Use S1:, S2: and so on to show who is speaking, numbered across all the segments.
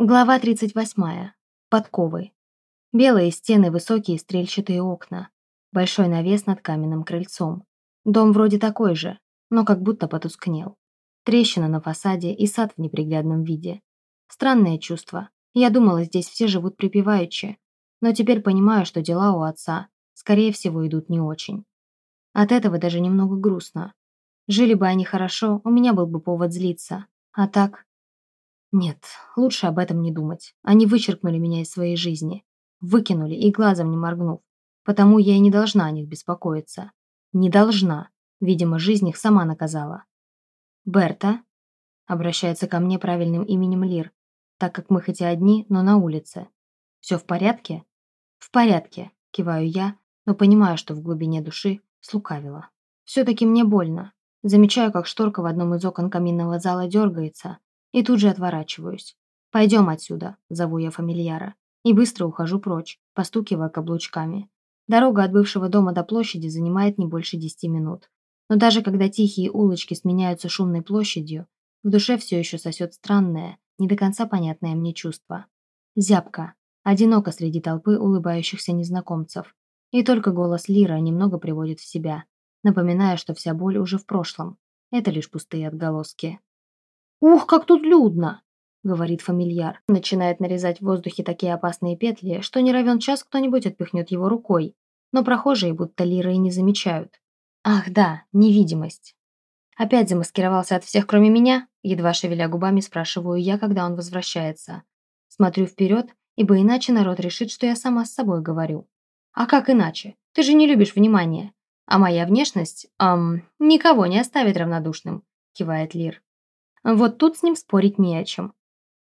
S1: Глава 38. Подковы. Белые стены, высокие стрельчатые окна. Большой навес над каменным крыльцом. Дом вроде такой же, но как будто потускнел. Трещина на фасаде и сад в неприглядном виде. Странное чувство. Я думала, здесь все живут припеваючи, но теперь понимаю, что дела у отца, скорее всего, идут не очень. От этого даже немного грустно. Жили бы они хорошо, у меня был бы повод злиться. А так... Нет, лучше об этом не думать. Они вычеркнули меня из своей жизни. Выкинули и глазом не моргнув. Потому я и не должна о них беспокоиться. Не должна. Видимо, жизнь их сама наказала. «Берта?» Обращается ко мне правильным именем Лир, так как мы хоть и одни, но на улице. «Все в порядке?» «В порядке», киваю я, но понимаю, что в глубине души слукавила. Все-таки мне больно. Замечаю, как шторка в одном из окон каминного зала дергается, и тут же отворачиваюсь. «Пойдем отсюда», — зову я фамильяра, и быстро ухожу прочь, постукивая каблучками. Дорога от бывшего дома до площади занимает не больше десяти минут. Но даже когда тихие улочки сменяются шумной площадью, в душе все еще сосет странное, не до конца понятное мне чувство. Зябко, одиноко среди толпы улыбающихся незнакомцев. И только голос Лира немного приводит в себя, напоминая, что вся боль уже в прошлом. Это лишь пустые отголоски. «Ух, как тут людно!» — говорит фамильяр. Начинает нарезать в воздухе такие опасные петли, что не равен час кто-нибудь отпихнет его рукой. Но прохожие будто Лира и не замечают. Ах да, невидимость. Опять замаскировался от всех, кроме меня? Едва шевеля губами, спрашиваю я, когда он возвращается. Смотрю вперед, ибо иначе народ решит, что я сама с собой говорю. А как иначе? Ты же не любишь внимания. А моя внешность, эм, никого не оставит равнодушным, кивает Лир. Вот тут с ним спорить не о чем.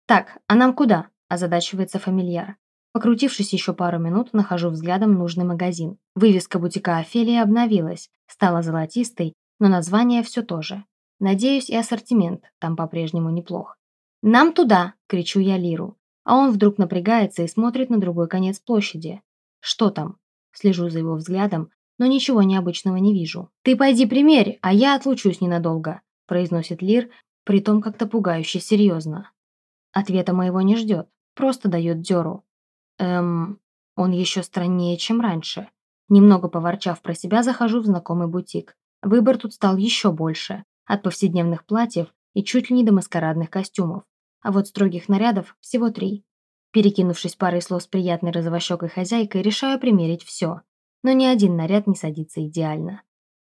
S1: Так, а нам куда? озадачивается фамильяр. Покрутившись еще пару минут, нахожу взглядом нужный магазин. Вывеска бутика Офелии обновилась, стала золотистой, но название все то же. Надеюсь, и ассортимент там по-прежнему неплох. «Нам туда!» – кричу я Лиру. А он вдруг напрягается и смотрит на другой конец площади. «Что там?» Слежу за его взглядом, но ничего необычного не вижу. «Ты пойди примерь, а я отлучусь ненадолго», – произносит Лир, притом как-то пугающе серьезно. Ответа моего не ждет, просто дает дёру. Эм, он еще страннее, чем раньше. Немного поворчав про себя, захожу в знакомый бутик. Выбор тут стал еще больше. От повседневных платьев и чуть ли не до маскарадных костюмов. А вот строгих нарядов всего три. Перекинувшись парой слов с приятной розовощекой хозяйкой, решаю примерить все. Но ни один наряд не садится идеально.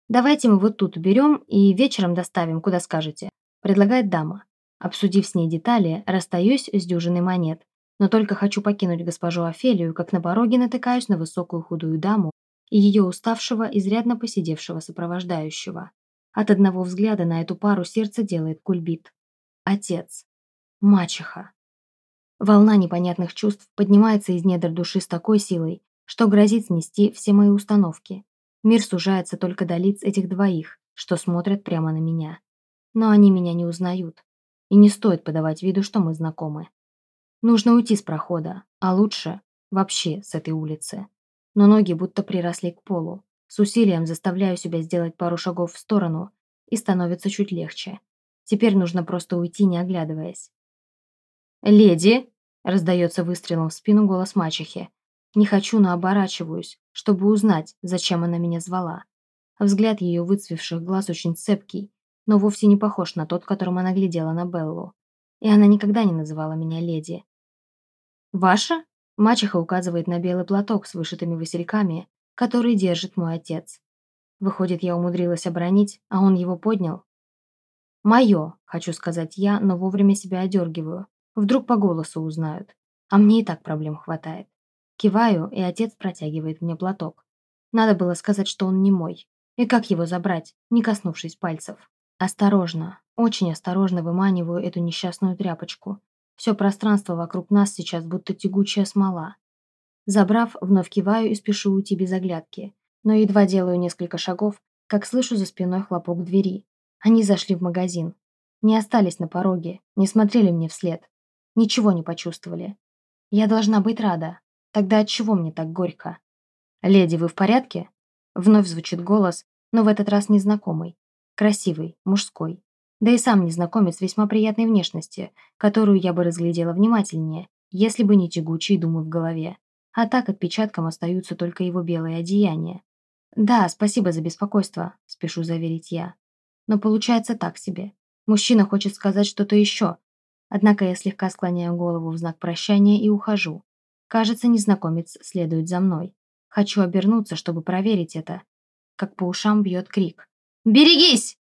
S1: «Давайте мы вот тут уберем и вечером доставим, куда скажете», предлагает дама. Обсудив с ней детали, расстаюсь с дюжиной монет, но только хочу покинуть госпожу Офелию, как на пороге натыкаюсь на высокую худую даму и ее уставшего, изрядно посидевшего сопровождающего. От одного взгляда на эту пару сердце делает кульбит. Отец. Мачеха. Волна непонятных чувств поднимается из недр души с такой силой, что грозит снести все мои установки. Мир сужается только до лиц этих двоих, что смотрят прямо на меня. Но они меня не узнают. И не стоит подавать виду, что мы знакомы. Нужно уйти с прохода, а лучше вообще с этой улицы. Но ноги будто приросли к полу. С усилием заставляю себя сделать пару шагов в сторону, и становится чуть легче. Теперь нужно просто уйти, не оглядываясь. «Леди!» – раздается выстрелом в спину голос мачехи. Не хочу, но оборачиваюсь, чтобы узнать, зачем она меня звала. Взгляд ее выцвевших глаз очень цепкий, но вовсе не похож на тот, которым она глядела на Беллу. И она никогда не называла меня леди. «Ваша?» – мачеха указывает на белый платок с вышитыми васильками, который держит мой отец. Выходит, я умудрилась оборонить, а он его поднял. «Мое», – хочу сказать я, но вовремя себя одергиваю. Вдруг по голосу узнают. А мне и так проблем хватает. Киваю, и отец протягивает мне платок. Надо было сказать, что он не мой. И как его забрать, не коснувшись пальцев? Осторожно, очень осторожно выманиваю эту несчастную тряпочку. Все пространство вокруг нас сейчас будто тягучая смола. Забрав, вновь киваю и спешу уйти без оглядки. Но едва делаю несколько шагов, как слышу за спиной хлопок двери. Они зашли в магазин. Не остались на пороге, не смотрели мне вслед. Ничего не почувствовали. Я должна быть рада. Тогда от чего мне так горько? «Леди, вы в порядке?» Вновь звучит голос, но в этот раз незнакомый. Красивый, мужской. Да и сам незнакомец весьма приятной внешности, которую я бы разглядела внимательнее, если бы не тягучие думы в голове. А так отпечатком остаются только его белые одеяния. «Да, спасибо за беспокойство», – спешу заверить я. Но получается так себе. Мужчина хочет сказать что-то еще. Однако я слегка склоняю голову в знак прощания и ухожу. Кажется, незнакомец следует за мной. Хочу обернуться, чтобы проверить это. Как по ушам бьет крик. «Берегись!»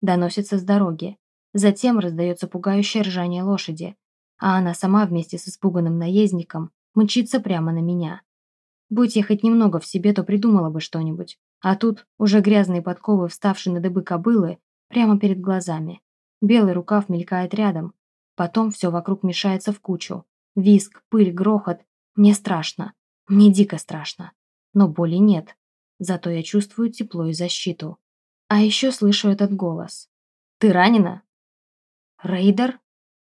S1: Доносится с дороги. Затем раздается пугающее ржание лошади, а она сама вместе с испуганным наездником мчится прямо на меня. Будь я хоть немного в себе, то придумала бы что-нибудь. А тут уже грязные подковы, вставшие на дыбы кобылы, прямо перед глазами. Белый рукав мелькает рядом. Потом все вокруг мешается в кучу. Виск, пыль, грохот. Мне страшно. Мне дико страшно. Но боли нет. Зато я чувствую тепло и защиту. А еще слышу этот голос. «Ты ранена?» «Рейдер?»